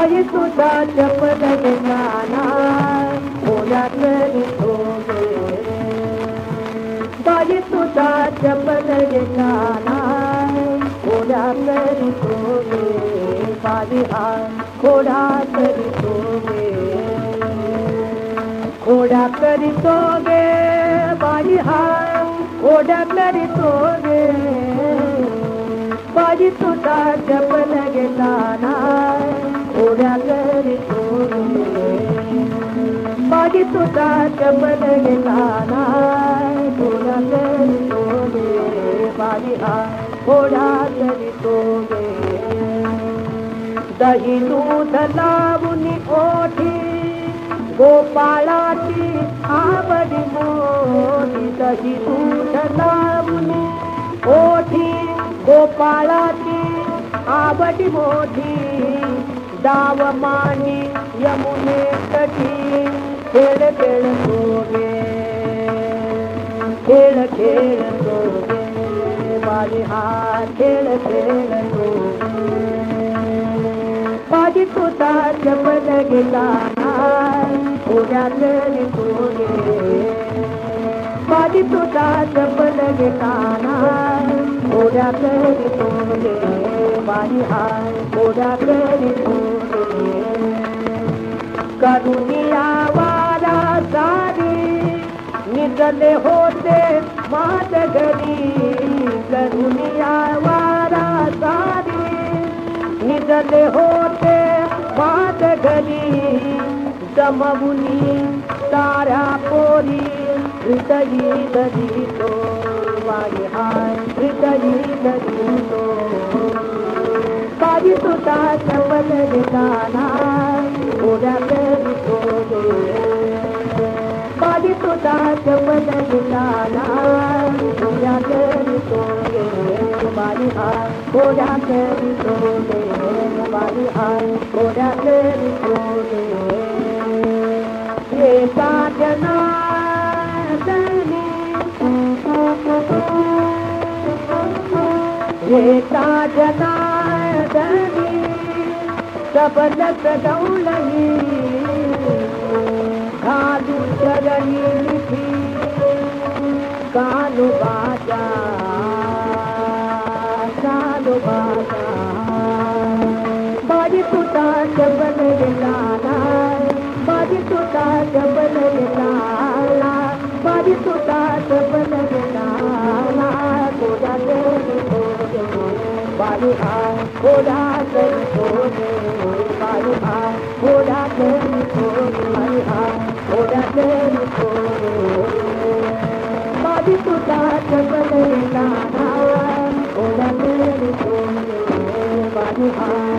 तुझा चपल गाना ओल्या तरी सोगे बाई तुझा चपल गाना ओल्या तरी सोगे बाई हा, खोडा तरी सोगे खोडा करी सोगे बाई हा, खोडा करी सोगे बाजी तुझा चपल गाना करी बाजी तुझा चपल गाना ओढ्या करी सोगे बाजी हा ओढ्या करी सोगे दही दूध लावून ओठी गोपाळाची आवडी मोठी दही दूध लावून ओठी गोपाळाची आवडी मोठी दाव मानी यमुने तटी खेळ खेळ सोगे। खेळ खेळ सोगे, बाजी हा खेळ खेळ सोगे। बाजी तुझा चपल गेला उद्या तरी सोगे बाजी तुझा चपल गेला ओढ्या करी सोगे बाई हाय ओढ्या करी सोगे करुनिया वारा सारी निजले होते मात घरी करुनिया वारा सारी निजले होते मात घरी जमवुनी ताऱ्या पोरी हृदयी दरी तो तुझा चपल गाना करी सोगे बाजी तुझा चपल गाना ओढ्या करी बाई हाय ओढ्या करी सोगे बाई हाय ओढ्या करी सोगे ये साधनाय दनी सबल सदौलही घालू चरणी लिखी कालू बाजा कालू बाजा बाजी तुटा सबल लाला बाजी तुटा सबल लाला बाजी तुटा सबल लाला कोडा तेरी सोगे बाली आ Thank you.